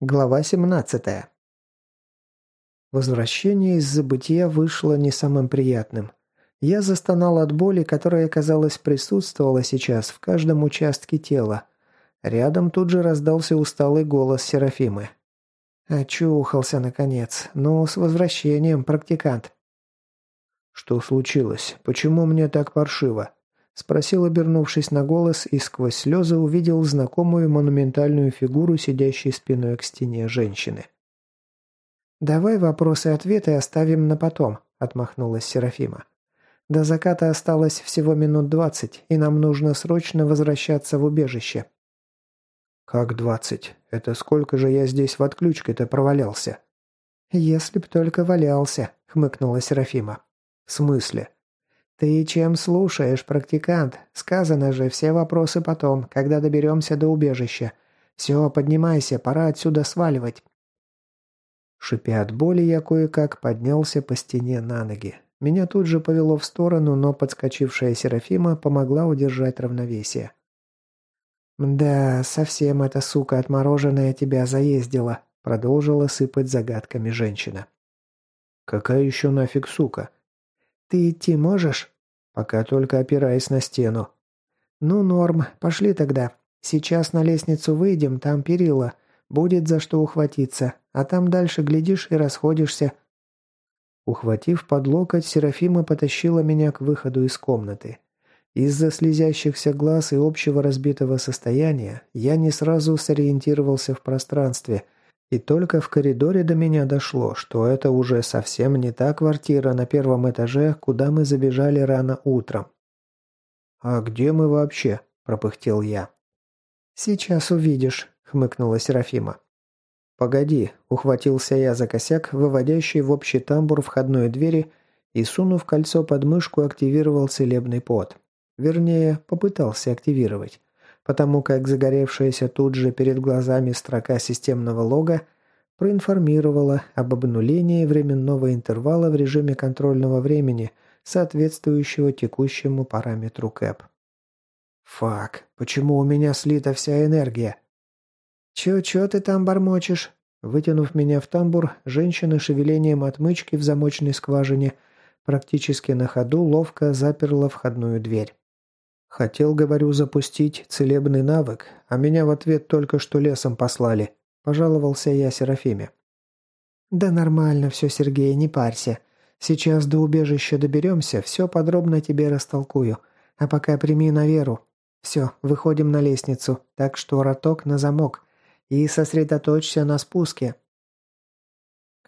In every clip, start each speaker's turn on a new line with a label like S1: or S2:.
S1: Глава 17. Возвращение из забытия вышло не самым приятным. Я застонал от боли, которая, казалось, присутствовала сейчас в каждом участке тела. Рядом тут же раздался усталый голос Серафимы. «Очухался, наконец. Ну, с возвращением, практикант».
S2: «Что случилось? Почему мне так паршиво?» Спросил, обернувшись на голос, и сквозь слезы увидел знакомую монументальную фигуру, сидящей спиной к стене женщины.
S1: «Давай вопросы и ответы оставим на потом», — отмахнулась Серафима. «До заката осталось всего минут двадцать, и нам нужно срочно возвращаться в убежище».
S2: «Как двадцать? Это сколько же я здесь в отключке-то провалялся?»
S1: «Если б только валялся», — хмыкнула Серафима.
S2: «В смысле?»
S1: «Ты чем слушаешь, практикант? Сказано же, все вопросы потом, когда доберемся до убежища. Все, поднимайся, пора отсюда сваливать».
S2: Шипя от боли, я кое-как поднялся по стене на ноги. Меня тут же повело в сторону, но подскочившая Серафима помогла удержать равновесие.
S1: «Да, совсем эта сука отмороженная тебя заездила», продолжила сыпать загадками женщина.
S2: «Какая еще нафиг сука?»
S1: «Ты идти можешь?»
S2: «Пока только опираясь на стену».
S1: «Ну, норм. Пошли тогда. Сейчас на лестницу выйдем, там перила. Будет за что ухватиться. А там дальше глядишь и расходишься».
S2: Ухватив под локоть, Серафима потащила меня к выходу из комнаты. Из-за слезящихся глаз и общего разбитого состояния я не сразу сориентировался в пространстве – и только в коридоре до меня дошло, что это уже совсем не та квартира на первом этаже, куда мы забежали рано утром. «А где мы вообще?» – пропыхтел я.
S1: «Сейчас увидишь», – хмыкнула Серафима.
S2: «Погоди», – ухватился я за косяк, выводящий в общий тамбур входной двери, и, сунув кольцо под мышку, активировал целебный пот. Вернее, попытался активировать потому как загоревшаяся тут же перед глазами строка системного лога проинформировала об обнулении временного интервала в режиме контрольного времени, соответствующего текущему параметру КЭП.
S1: «Фак, почему у меня слита вся энергия?» «Чё-чё ты там бормочешь?» Вытянув меня в тамбур, женщина шевелением отмычки в замочной скважине практически на ходу ловко заперла входную дверь.
S2: «Хотел, говорю, запустить целебный навык, а меня в ответ только что лесом послали», – пожаловался я Серафиме.
S1: «Да нормально все, Сергей, не парься. Сейчас до убежища доберемся, все подробно тебе растолкую. А пока прими на веру. Все, выходим на лестницу, так что роток на замок. И сосредоточься на спуске.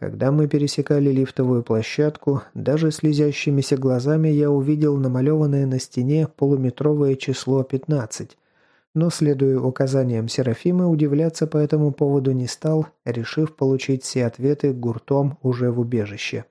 S2: Когда мы пересекали лифтовую площадку, даже слезящимися глазами я увидел намалеванное на стене полуметровое число 15. Но, следуя указаниям Серафимы, удивляться по этому поводу не стал, решив получить все ответы гуртом уже в убежище.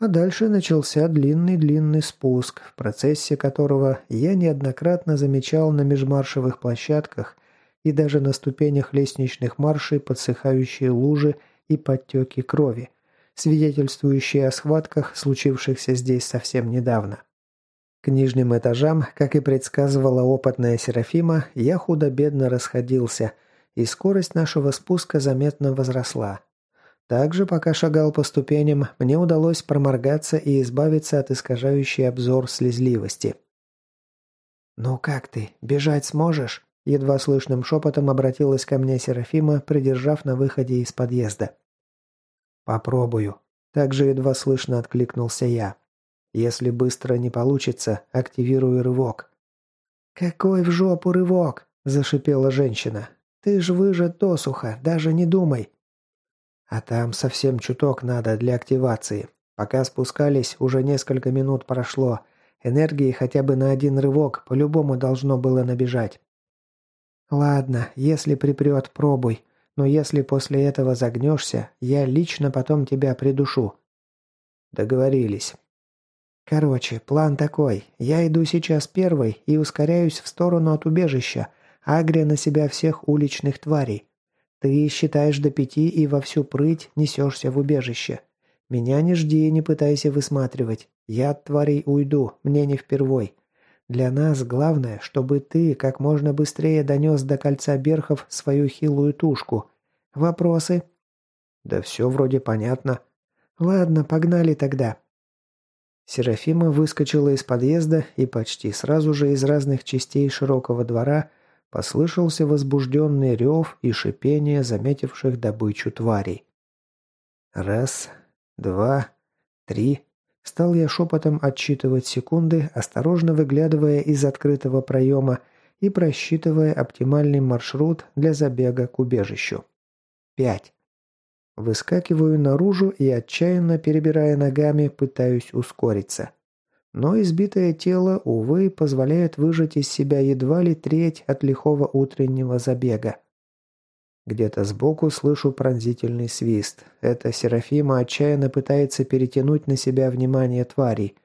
S2: А дальше начался длинный-длинный спуск, в процессе которого я неоднократно замечал на межмаршевых площадках и даже на ступенях лестничных маршей подсыхающие лужи и подтеки крови, свидетельствующие о схватках, случившихся здесь совсем недавно. К нижним этажам, как и предсказывала опытная Серафима, я худо-бедно расходился, и скорость нашего спуска заметно возросла. Также, пока шагал по ступеням, мне удалось проморгаться и избавиться от искажающей обзор слезливости.
S1: «Ну как ты, бежать сможешь?» Едва слышным шепотом обратилась ко мне Серафима, придержав на выходе из подъезда.
S2: «Попробую». Также едва слышно откликнулся я. «Если быстро не получится, активирую рывок».
S1: «Какой в жопу рывок?» – зашипела женщина. «Ты ж выжат досуха, даже не думай».
S2: «А там совсем чуток надо для активации. Пока спускались, уже несколько минут прошло. Энергии хотя бы на один рывок по-любому должно было набежать».
S1: «Ладно, если припрет, пробуй. Но если после этого загнешься, я лично потом тебя придушу».
S2: «Договорились».
S1: «Короче, план такой. Я иду сейчас первой и ускоряюсь в сторону от убежища, агря на себя всех уличных тварей. Ты считаешь до пяти и во всю прыть несешься в убежище. Меня не жди и не пытайся высматривать. Я от тварей уйду, мне не впервой. Для нас главное, чтобы ты как можно быстрее донес до кольца берхов свою хилую тушку. Вопросы?»
S2: «Да все вроде понятно».
S1: «Ладно, погнали тогда».
S2: Серафима выскочила из подъезда, и почти сразу же из разных частей широкого двора послышался возбужденный рев и шипение заметивших добычу тварей. Раз, два, три. Стал я шепотом отсчитывать секунды, осторожно выглядывая из открытого проема и просчитывая оптимальный маршрут для забега к убежищу. Пять. Выскакиваю наружу и, отчаянно перебирая ногами, пытаюсь ускориться. Но избитое тело, увы, позволяет выжать из себя едва ли треть от лихого утреннего забега. Где-то сбоку слышу пронзительный свист. Это Серафима отчаянно пытается перетянуть на себя внимание тварей.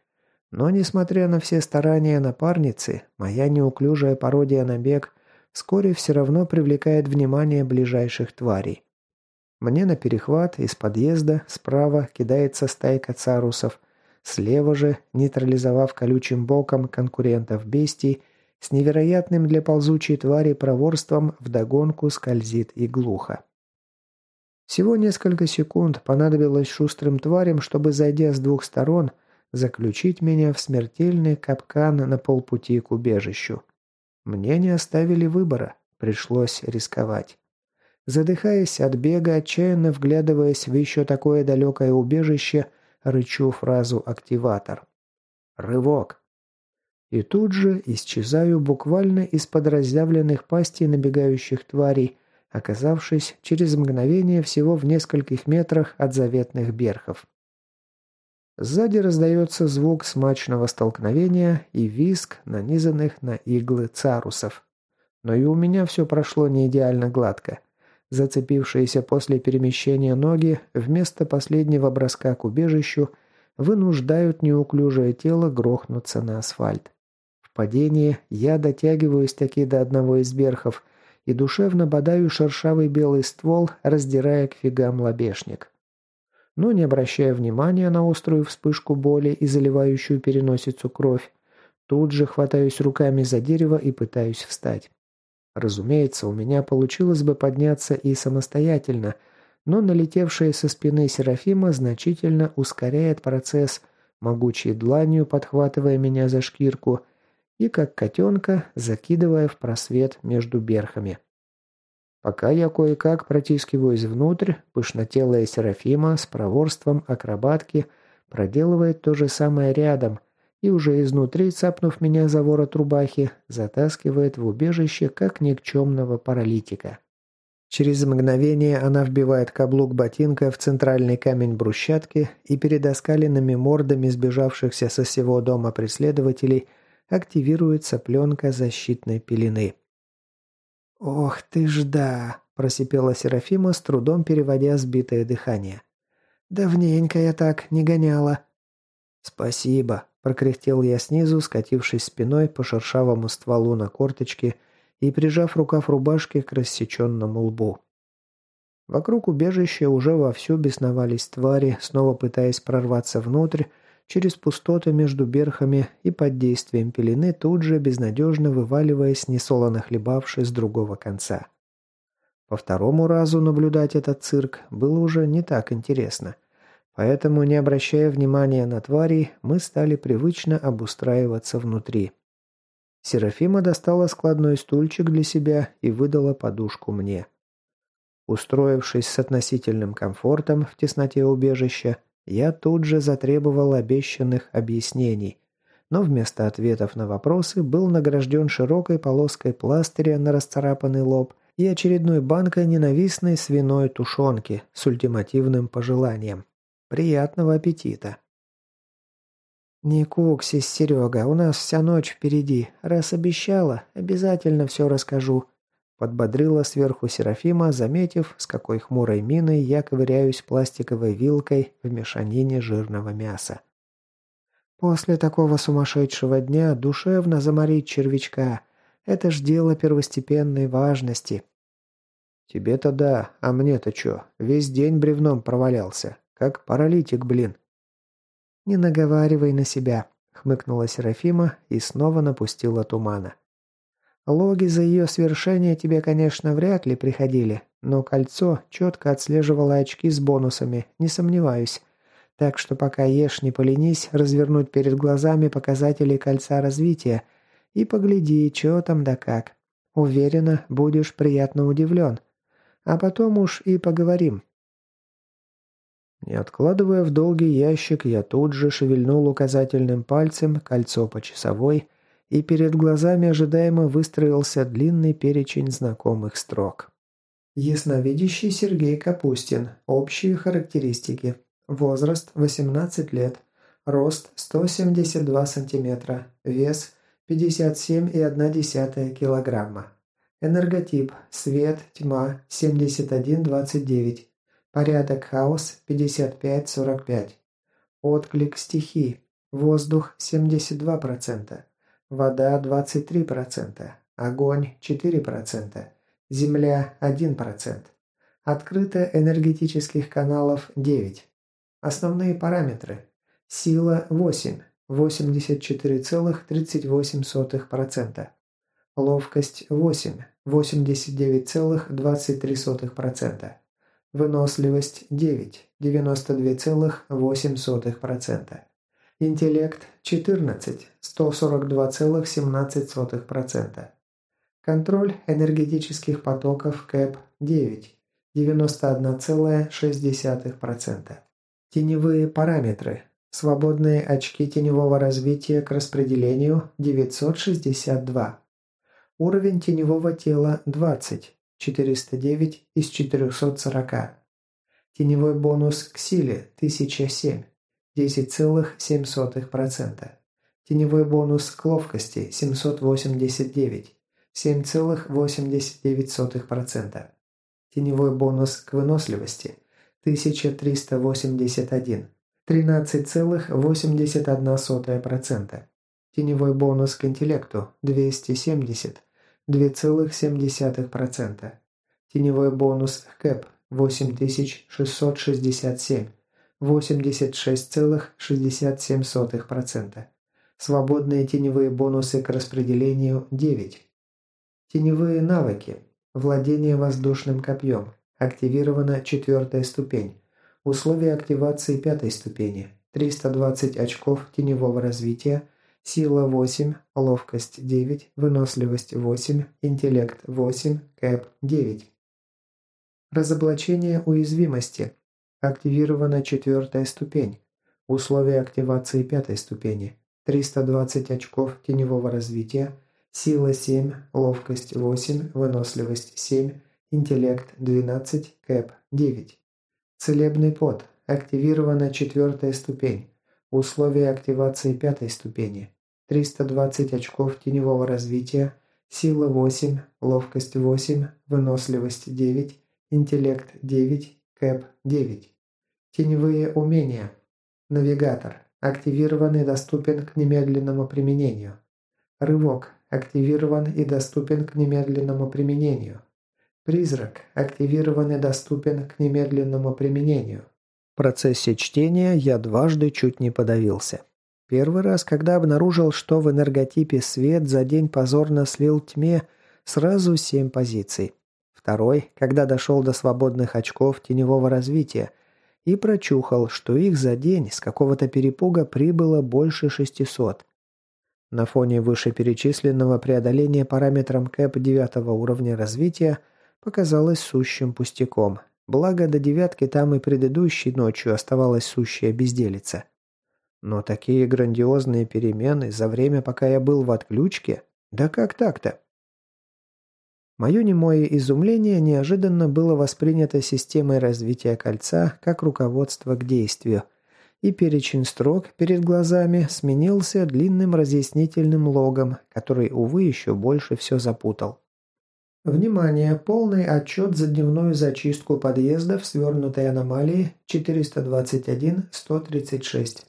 S2: Но, несмотря на все старания напарницы, моя неуклюжая пародия на бег вскоре все равно привлекает внимание ближайших тварей. Мне на перехват из подъезда справа кидается стайка царусов, слева же, нейтрализовав колючим боком конкурентов бестий, с невероятным для ползучей твари проворством вдогонку скользит и глухо. Всего несколько секунд понадобилось шустрым тварям, чтобы, зайдя с двух сторон, заключить меня в смертельный капкан на полпути к убежищу. Мне не оставили выбора, пришлось рисковать. Задыхаясь от бега, отчаянно вглядываясь в еще такое далекое убежище, рычу фразу «активатор». Рывок. И тут же исчезаю буквально из-под разъявленных пастей набегающих тварей, оказавшись через мгновение всего в нескольких метрах от заветных берхов. Сзади раздается звук смачного столкновения и визг нанизанных на иглы царусов. Но и у меня все прошло не идеально гладко. Зацепившиеся после перемещения ноги вместо последнего броска к убежищу вынуждают неуклюжее тело грохнуться на асфальт. Падении я дотягиваюсь таки до одного из верхов и душевно бодаю шершавый белый ствол, раздирая к фигам лобешник. Но не обращая внимания на острую вспышку боли и заливающую переносицу кровь, тут же хватаюсь руками за дерево и пытаюсь встать. Разумеется, у меня получилось бы подняться и самостоятельно, но налетевшая со спины Серафима значительно ускоряет процесс, могучей дланью подхватывая меня за шкирку и, как котенка, закидывая в просвет между берхами. Пока я кое-как протискиваюсь внутрь, пышнотелая Серафима с проворством акробатки проделывает то же самое рядом, и уже изнутри, цапнув меня за ворот рубахи, затаскивает в убежище, как никчемного паралитика. Через мгновение она вбивает каблук ботинка в центральный камень брусчатки и перед оскаленными мордами сбежавшихся со всего дома преследователей активируется пленка защитной пелены. «Ох ты ж да!» – просипела Серафима, с трудом переводя сбитое дыхание. «Давненько я так не гоняла». «Спасибо», Прокряхтел я снизу, скатившись спиной по шершавому стволу на корточке и прижав рукав рубашки к рассеченному лбу. Вокруг убежища уже вовсю бесновались твари, снова пытаясь прорваться внутрь, через пустоты между берхами и под действием пелены тут же безнадежно вываливаясь, несолоно хлебавши с другого конца. По второму разу наблюдать этот цирк было уже не так интересно – Поэтому, не обращая внимания на тварей, мы стали привычно обустраиваться внутри. Серафима достала складной стульчик для себя и выдала подушку мне. Устроившись с относительным комфортом в тесноте убежища, я тут же затребовал обещанных объяснений, но вместо ответов на вопросы был награжден широкой полоской пластыря на расцарапанный лоб и очередной банкой ненавистной свиной тушенки с ультимативным пожеланием. Приятного аппетита!» «Не куксись, Серега, у нас вся ночь впереди. Раз обещала, обязательно все расскажу», — подбодрила сверху Серафима, заметив, с какой хмурой миной я ковыряюсь пластиковой вилкой в мешанине жирного мяса. «После такого сумасшедшего дня душевно заморить червячка — это ж дело первостепенной важности». «Тебе-то да, а мне-то чё? Весь день бревном провалялся. Как паралитик, блин. «Не наговаривай на себя», — хмыкнула Серафима и снова напустила тумана.
S1: Логи за ее свершение тебе, конечно, вряд ли приходили, но кольцо четко отслеживало очки с бонусами, не сомневаюсь. Так что пока ешь, не поленись развернуть перед глазами показатели кольца развития и погляди, что там да как. Уверена, будешь приятно удивлен. А потом уж и поговорим.
S2: Не откладывая в долгий ящик, я тут же шевельнул указательным пальцем кольцо по часовой и перед глазами ожидаемо выстроился длинный перечень знакомых строк.
S1: Ясновидящий Сергей Капустин. Общие характеристики. Возраст 18 лет. Рост 172 сантиметра. Вес 57,1 килограмма. Энерготип. Свет, тьма 7129. Порядок хаос 55-45. Отклик стихий. Воздух 72%. Вода 23%, огонь 4%, земля 1%. Открыто энергетических каналов 9. Основные параметры. Сила 8, 84,38%. Ловкость 8, 89,23%. Выносливость 9, 92,8%. Интеллект 14, 142,17%. Контроль энергетических потоков КЭП 9, 91,6%. Теневые параметры. Свободные очки теневого развития к распределению 962. Уровень теневого тела 20, 409 из 440. Теневой бонус к силе 1007. 10,7%. Теневой бонус к ловкости 789, 7,89%. Теневой бонус к выносливости 1381, 13,81%. Теневой бонус к интеллекту 270, 2,7%. Теневой бонус к КЭП 8667, 86,67%. Свободные теневые бонусы к распределению 9. Теневые навыки. Владение воздушным копьем. Активирована четвертая ступень. Условия активации пятой ступени. 320 очков теневого развития. Сила 8, ловкость 9, выносливость 8, интеллект 8, кэп 9. Разоблачение уязвимости. Активирована четвертая ступень. Условия активации пятой ступени. 320 очков теневого развития. Сила 7, ловкость 8, выносливость 7, интеллект 12, кэп 9. Целебный пот. Активирована четвертая ступень. Условия активации пятой ступени. 320 очков теневого развития. Сила 8, ловкость 8, выносливость 9, интеллект 9, кэп 9. Теневые умения. Навигатор. Активирован и доступен к немедленному применению. Рывок. Активирован и доступен к немедленному применению. Призрак. Активирован и доступен к немедленному применению.
S2: В процессе чтения я дважды чуть не подавился. Первый раз, когда обнаружил, что в энерготипе свет за день позорно слил тьме сразу семь позиций. Второй, когда дошел до свободных очков теневого развития – и прочухал, что их за день с какого-то перепуга прибыло больше 600. На фоне вышеперечисленного преодоления параметром КЭП девятого уровня развития показалось сущим пустяком. Благо, до девятки там и предыдущей ночью оставалась сущая безделица. Но такие грандиозные перемены за время, пока я был в отключке? Да как так-то? Мое немое изумление неожиданно было воспринято системой развития кольца как руководство к действию, и перечень строк перед глазами сменился длинным разъяснительным логом, который, увы, еще больше все запутал.
S1: Внимание! Полный отчет за дневную зачистку подъездов свернутой аномалии 421-136.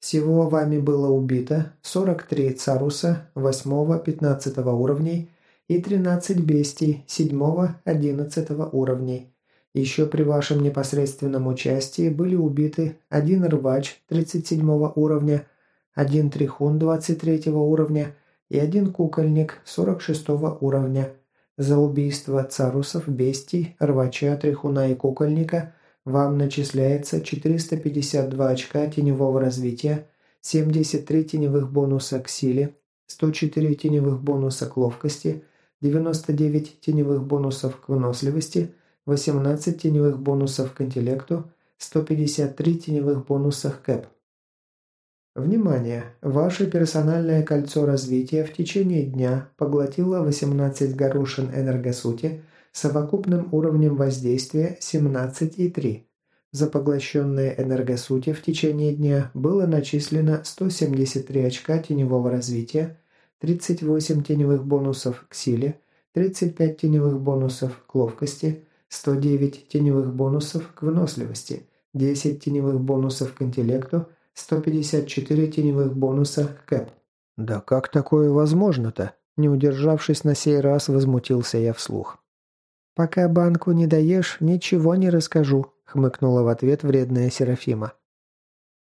S1: Всего вами было убито 43 царуса 8-15 уровней и 13 бестий 7-11 уровней. Еще при вашем непосредственном участии были убиты один рвач 37 уровня, один трихун 23 уровня, и один кукольник 46 уровня. За убийство царусов, бестий, рвача, трихуна и кукольника вам начисляется 452 очка теневого развития, 73 теневых бонуса к силе, 104 теневых бонуса к ловкости, 99 теневых бонусов к выносливости, 18 теневых бонусов к интеллекту, 153 теневых бонусах КЭП. Внимание! Ваше персональное кольцо развития в течение дня поглотило 18 горошин энергосути совокупным уровнем воздействия 17,3. За поглощенные энергосути в течение дня было начислено 173 очка теневого развития, 38 теневых бонусов к силе, 35 теневых бонусов к ловкости, 109 теневых бонусов к выносливости, 10 теневых бонусов к интеллекту, 154 теневых бонуса к КЭП.
S2: «Да как такое возможно-то?» Не удержавшись на сей раз, возмутился я вслух.
S1: «Пока банку не даешь, ничего не расскажу», — хмыкнула в ответ вредная Серафима.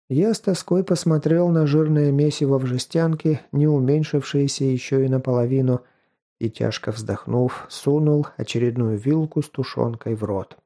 S2: Я с тоской посмотрел на жирное месиво в жестянке, не уменьшившееся еще и наполовину, и, тяжко вздохнув, сунул очередную вилку с тушенкой в рот.